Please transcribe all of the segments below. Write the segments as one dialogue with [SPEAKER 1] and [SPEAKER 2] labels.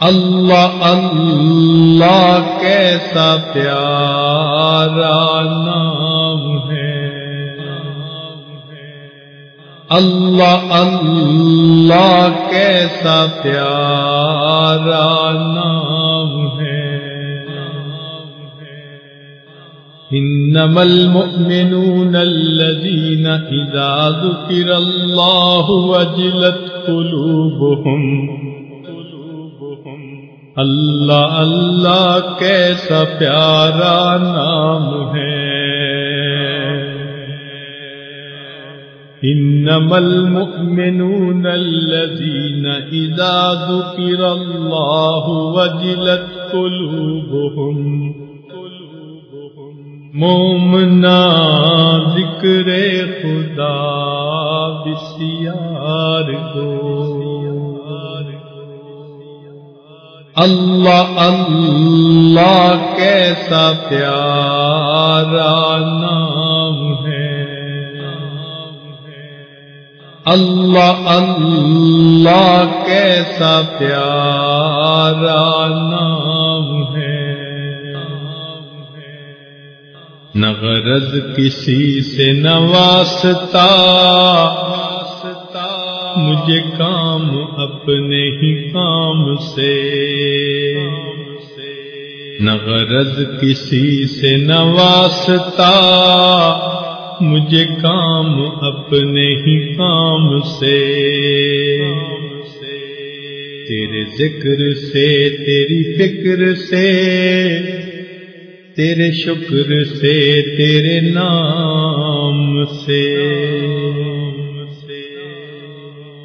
[SPEAKER 1] اللہ اللہ کیسا پیارا نام ہے۔ اللہ اللہ کیسا پیارا نام ہے۔ إنما المؤمنون الذين إذا ذكر الله وجلت قلوبهم اللہ اللہ کیسا پیارا نام ہے۔ انما المؤمنون الذين اذا ذكر الله وجلت قلوبهم مومنا ذکر خدا بسیار دو اللہ اللہ کیسا پیارا نام ہے۔ اللہ اللہ کیسا پیارا نام ہے۔ نہ غرض کسی سے نواستا مجھے کام اپنے ہی کام سے۔ نہ غرض کسی سے نواستا مجھے کام اپنے ہی کام سے۔ تیرے ذکر سے، تیری فکر سے، تیرے شکر سے، تیرے نام سے۔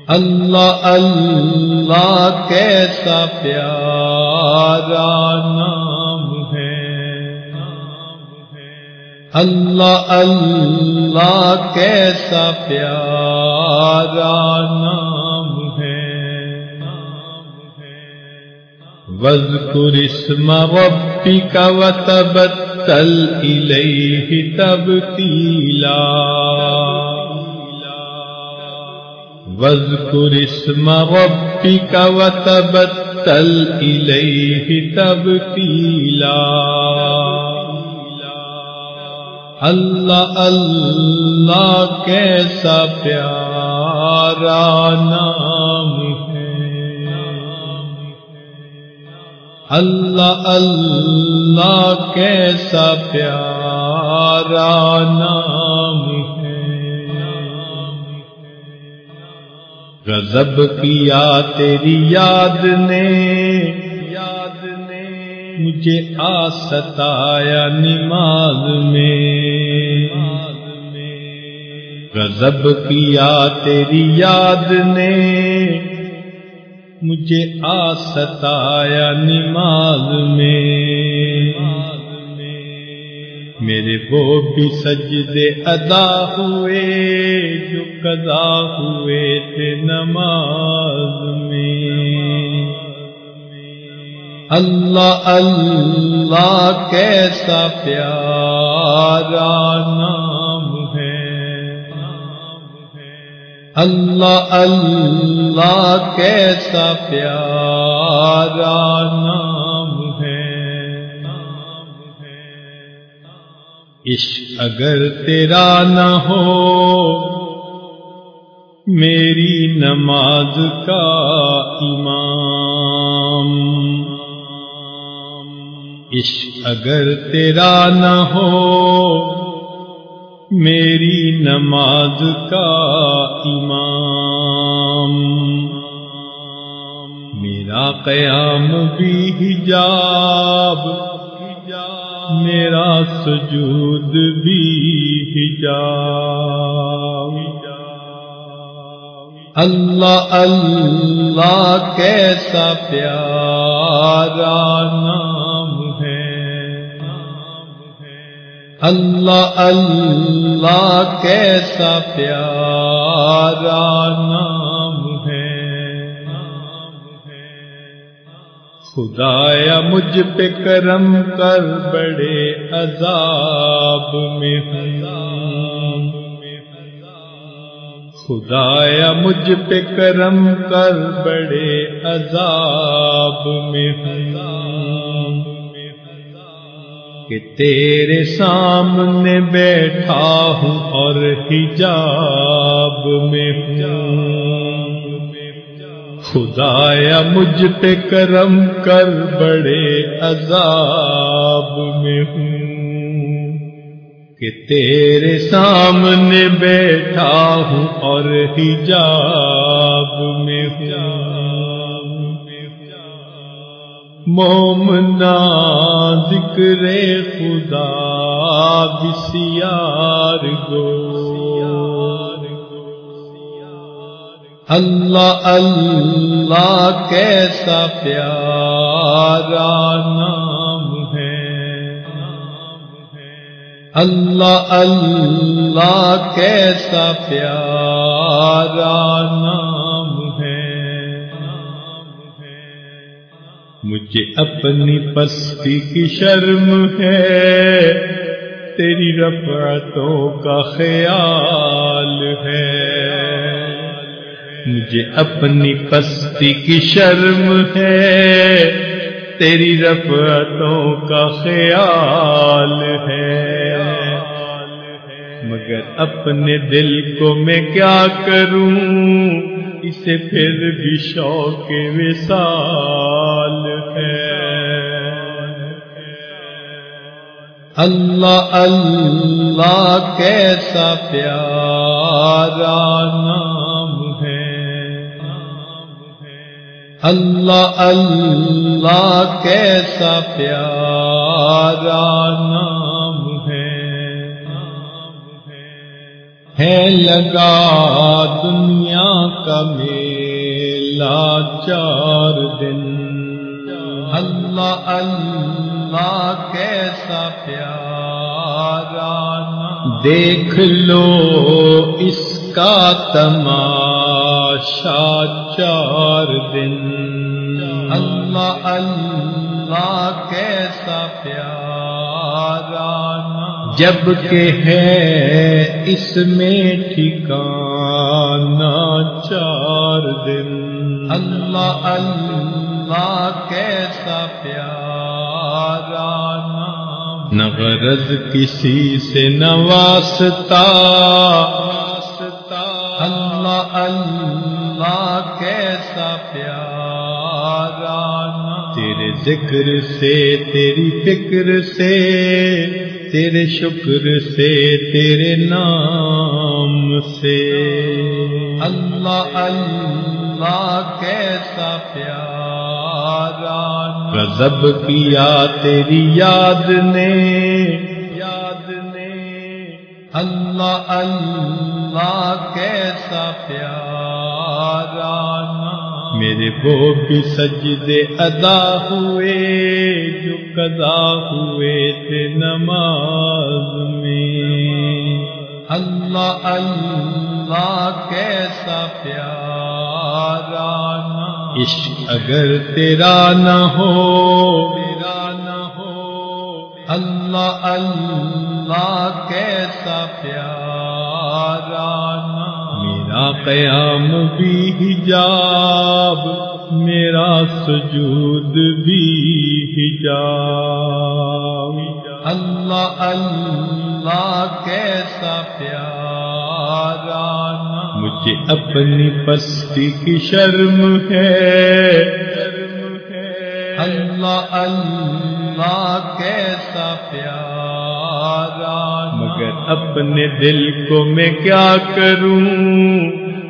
[SPEAKER 1] اللہ اللہ کیسا پیارا نام ہے۔ اللہ اللہ کیسا پیارا نام واذكر اسم ربك وتبتل إليه تبتيلا۔ واذكر اسم ربك وتبتل إليه تبتيلا. اللہ اللہ کیسا پیارا نام ہے۔ اللہ اللہ کیسا پیارا نام ہے۔ غضب کیا تیری یاد نے؟ یاد نے مجھے آ ستایا نماز میں۔ غضب کیا تیری یاد نے؟ مجھے آ ستایا نماز میں۔ میرے وہ بھی سجدے ادا ہوئے، جو قضا ہوئے تھے نماز میں۔ اللہ اللہ کیسا پیارا نام ہے۔ اللہ اللہ کیسا پیارا نام عشق اگر تیرا نہ ہو، میری نماز کا امام۔ عشق اگر تیرا نہ ہو، میری نماز کا امام۔ میرا قیام بھی حجاب میرا سجود بھی حجاب۔ اللہ اللہ کیسا پیارا نام اللہ اللہ کیسا پیارا نام خدایا مجھ پہ کرم کر بڑے عذاب میں ہوں۔ خدایا مجھ پہ کرم کر بڑے عذاب میں ہوں۔ کہ تیرے سامنے بیٹھا ہوں اور حجاب میں ہوں۔ خدایا مجھ پہ کرم کر بڑے عذاب میں ہوں کہ تیرے سامنے بیٹھا ہوں اور حجاب میں ہوں۔ مومنا ذکر خدا بسیار گو۔ اللہ اللہ کیسا پیارا نام ہے۔ اللہ اللہ کیسا پیارا نام ہے۔ مجھے اپنی پستی کی شرم ہے۔ تیری رفعتوں کا خیال ہے۔ مجھے اپنی پستی کی شرم ہے، تیری رفتوں کا خیال ہے۔ مگر اپنے دل کو میں کیا کروں؟ اسے پھر بھی شوق وصال ہے۔ اللہ اللہ کیسا پیارا نام۔ اللہ اللہ کیسا پیارا نام ہے۔ ہے لگا دنیا کا میلا چار دن۔ اللہ اللہ کیسا پیارا نام۔ دیکھ لو اس کا تماشا چار دن۔ اللہ اللہ کیسا پیارا جبکہ ہے اس میں ٹھکانا چار دن۔ اللہ اللہ کیسا پیارا نہ غرض کسی سے نواستا اللہ اللہ کیسا پیارا تیرے ذکر سے تیری فکر سے تیرے شکر سے تیرے نام سے۔ اللہ اللہ کیسا پیارا غضب کیا تیری یاد نے؟ یاد نے۔ اللہ اللہ کیسا پیارا میرے وہ بھی سجدے ادا ہوئے جو قضا ہوئے تھے نماز میں۔ اللہ اللہ کیسا پیارا عشق اگر تیرا نہ ہو تیرا نہ ہو۔ اللہ اللہ کیسا پیارا میرا قیام بھی حجاب، میرا سجود بھی حجاب۔ اللہ اللہ کیسا پیارا مجھے اپنی پستی کی شرم ہے۔ اللہ اللہ کیسا پیارا مگر اپنے دل کو میں کیا کروں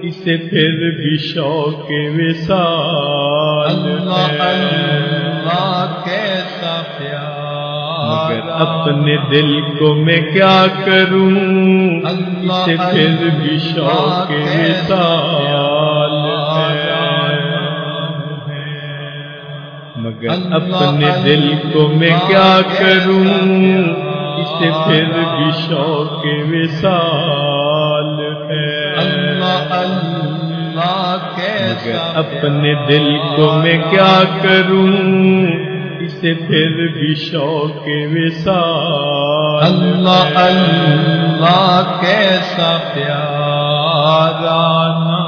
[SPEAKER 1] اسے پھر بھی شوق وصال اللہ اللہ کیسا پیارا مگر اپنے دل کو میں کیا کروں اسے پھر بھی شوق وصال مگر اپنے دل کو میں کیا کروں اسے پھر بھی شوق وصال ہے۔ اللہ اللہ مگر اپنے دل کو میں کیا کروں؟ اسے پھر بھی شوق وصال اللہ اللہ کیسا پیارا